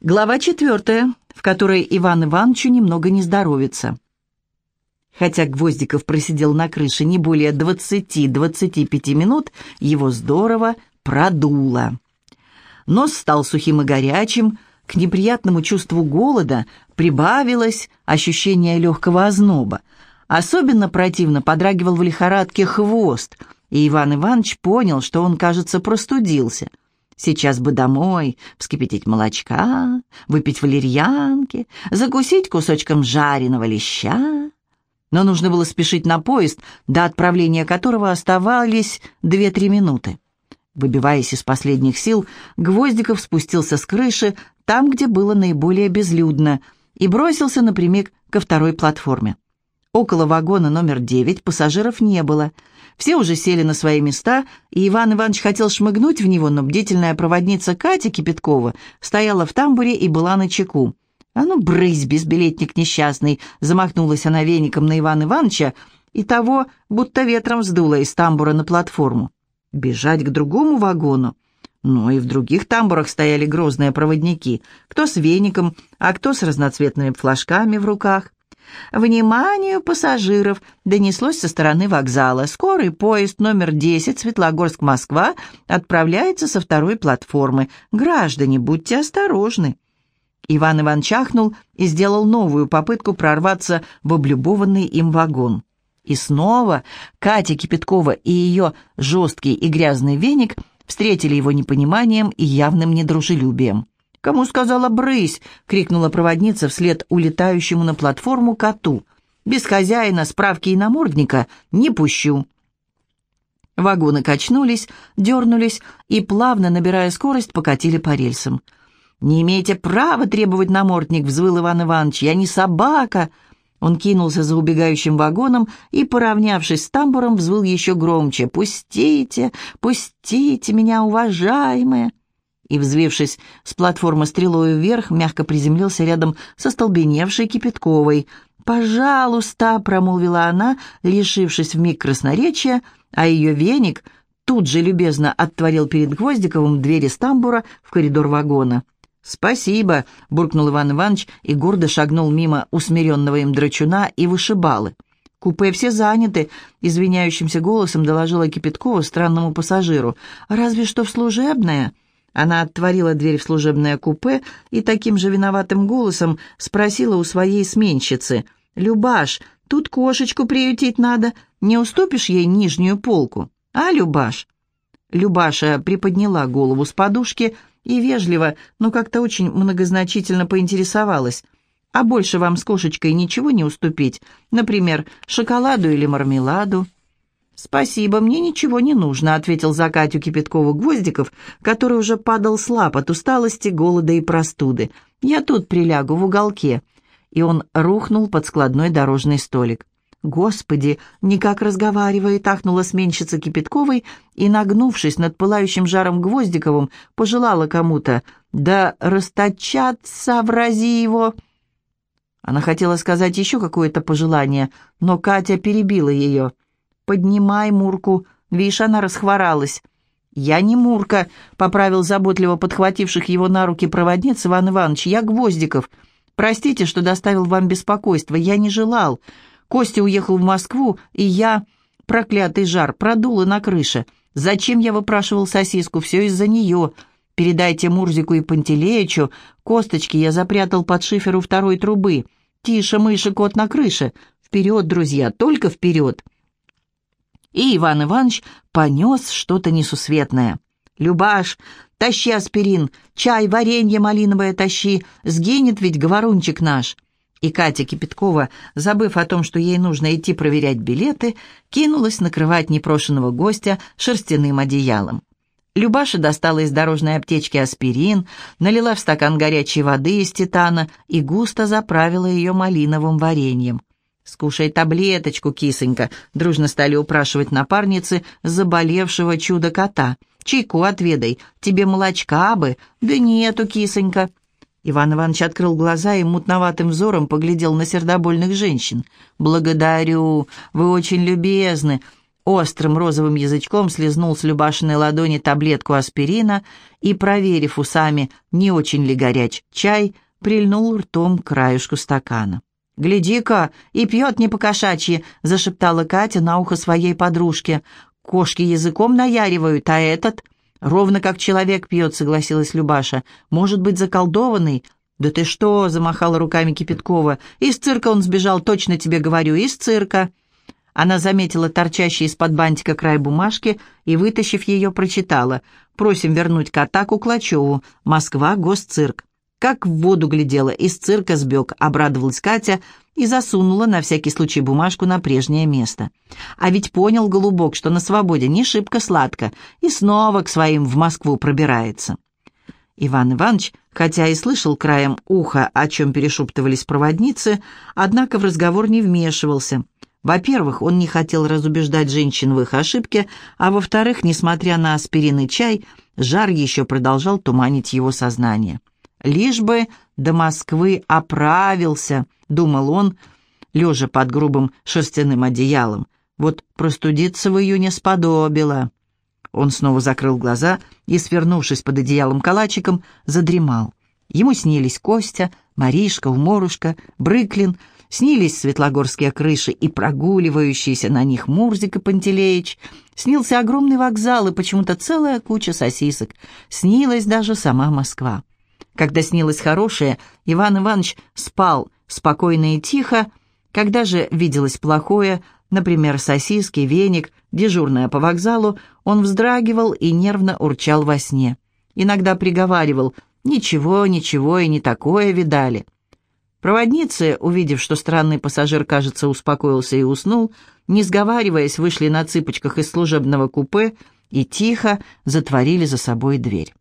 Глава четвертая, в которой Иван Ивановичу немного не здоровится. Хотя Гвоздиков просидел на крыше не более 20-25 минут, его здорово продуло. Нос стал сухим и горячим, к неприятному чувству голода прибавилось ощущение легкого озноба. Особенно противно подрагивал в лихорадке хвост, и Иван Иванович понял, что он, кажется, простудился – Сейчас бы домой, вскипятить молочка, выпить валерьянки, закусить кусочком жареного леща. Но нужно было спешить на поезд, до отправления которого оставались две-три минуты. Выбиваясь из последних сил, Гвоздиков спустился с крыши, там, где было наиболее безлюдно, и бросился напрямик ко второй платформе. Около вагона номер девять пассажиров не было — все уже сели на свои места, и Иван Иванович хотел шмыгнуть в него, но бдительная проводница Катя Кипяткова стояла в тамбуре и была на чеку. «А ну, брысь, безбилетник несчастный!» Замахнулась она веником на Ивана Ивановича, и того будто ветром сдуло из тамбура на платформу. Бежать к другому вагону. Но и в других тамбурах стояли грозные проводники, кто с веником, а кто с разноцветными флажками в руках. «Вниманию пассажиров!» донеслось со стороны вокзала. «Скорый поезд номер 10 Светлогорск-Москва отправляется со второй платформы. Граждане, будьте осторожны!» Иван Иван чахнул и сделал новую попытку прорваться в облюбованный им вагон. И снова Катя Кипяткова и ее жесткий и грязный веник встретили его непониманием и явным недружелюбием. «Кому сказала брысь?» — крикнула проводница вслед улетающему на платформу коту. «Без хозяина, справки и намордника не пущу». Вагоны качнулись, дернулись и, плавно набирая скорость, покатили по рельсам. «Не имеете права требовать намордник!» — взвыл Иван Иванович. «Я не собака!» Он кинулся за убегающим вагоном и, поравнявшись с тамбуром, взвыл еще громче. «Пустите! Пустите меня, уважаемые!» И, взвившись с платформы стрелою вверх, мягко приземлился рядом со столбеневшей Кипятковой. «Пожалуйста», — промолвила она, лишившись вмиг красноречия, а ее веник тут же любезно оттворил перед Гвоздиковым двери стамбура в коридор вагона. «Спасибо», — буркнул Иван Иванович и гордо шагнул мимо усмиренного им драчуна и вышибалы. «Купе все заняты», — извиняющимся голосом доложила Кипяткова странному пассажиру. «Разве что в служебное». Она отворила дверь в служебное купе и таким же виноватым голосом спросила у своей сменщицы. «Любаш, тут кошечку приютить надо. Не уступишь ей нижнюю полку? А, Любаш?» Любаша приподняла голову с подушки и вежливо, но как-то очень многозначительно поинтересовалась. «А больше вам с кошечкой ничего не уступить? Например, шоколаду или мармеладу?» «Спасибо, мне ничего не нужно», — ответил за Катю Кипяткову Гвоздиков, который уже падал слаб от усталости, голода и простуды. «Я тут прилягу в уголке». И он рухнул под складной дорожный столик. «Господи!» — никак разговаривает, ахнула сменщица Кипятковой и, нагнувшись над пылающим жаром Гвоздиковым, пожелала кому-то «Да расточаться, врази его!» Она хотела сказать еще какое-то пожелание, но Катя перебила ее — «Поднимай Мурку, видишь, она расхворалась». «Я не Мурка», — поправил заботливо подхвативших его на руки проводниц Иван Иванович. «Я Гвоздиков. Простите, что доставил вам беспокойство. Я не желал. Костя уехал в Москву, и я, проклятый жар, продула на крыше. Зачем я выпрашивал сосиску? Все из-за нее. Передайте Мурзику и Пантелеичу. Косточки я запрятал под шиферу второй трубы. Тише, мыши, кот на крыше. Вперед, друзья, только вперед!» И Иван Иванович понес что-то несусветное. «Любаш, тащи аспирин, чай, варенье малиновое тащи, сгинет ведь говорунчик наш». И Катя Кипяткова, забыв о том, что ей нужно идти проверять билеты, кинулась накрывать непрошенного гостя шерстяным одеялом. Любаша достала из дорожной аптечки аспирин, налила в стакан горячей воды из титана и густо заправила ее малиновым вареньем. «Скушай таблеточку, кисонька», — дружно стали упрашивать напарницы заболевшего чудо-кота. «Чайку отведай, тебе молочка бы». «Да нету, кисонька». Иван Иванович открыл глаза и мутноватым взором поглядел на сердобольных женщин. «Благодарю, вы очень любезны». острым розовым язычком слезнул с Любашиной ладони таблетку аспирина и, проверив усами, не очень ли горяч чай, прильнул ртом к краюшку стакана. «Гляди-ка, и пьет не по-кошачьи», — зашептала Катя на ухо своей подружке. «Кошки языком наяривают, а этот...» «Ровно как человек пьет», — согласилась Любаша. «Может быть, заколдованный?» «Да ты что?» — замахала руками Кипяткова. «Из цирка он сбежал, точно тебе говорю, из цирка». Она заметила торчащий из-под бантика край бумажки и, вытащив ее, прочитала. «Просим вернуть кота Куклачеву. Москва, госцирк». Как в воду глядела, из цирка сбег, обрадовалась Катя и засунула на всякий случай бумажку на прежнее место. А ведь понял Голубок, что на свободе не шибко сладко, и снова к своим в Москву пробирается. Иван Иванович, хотя и слышал краем уха, о чем перешептывались проводницы, однако в разговор не вмешивался. Во-первых, он не хотел разубеждать женщин в их ошибке, а во-вторых, несмотря на аспирин и чай, жар еще продолжал туманить его сознание. Лишь бы до Москвы оправился, думал он, лежа под грубым шерстяным одеялом. Вот простудиться в июне сподобило. Он снова закрыл глаза и, свернувшись под одеялом калачиком, задремал. Ему снились Костя, Маришка, Уморушка, Брыклин, снились светлогорские крыши и прогуливающиеся на них Мурзик и Пантелеич, снился огромный вокзал и почему-то целая куча сосисок, снилась даже сама Москва. Когда снилось хорошее, Иван Иванович спал спокойно и тихо, когда же виделось плохое, например, сосиски, веник, дежурная по вокзалу, он вздрагивал и нервно урчал во сне. Иногда приговаривал «Ничего, ничего и не такое видали». Проводницы, увидев, что странный пассажир, кажется, успокоился и уснул, не сговариваясь, вышли на цыпочках из служебного купе и тихо затворили за собой дверь.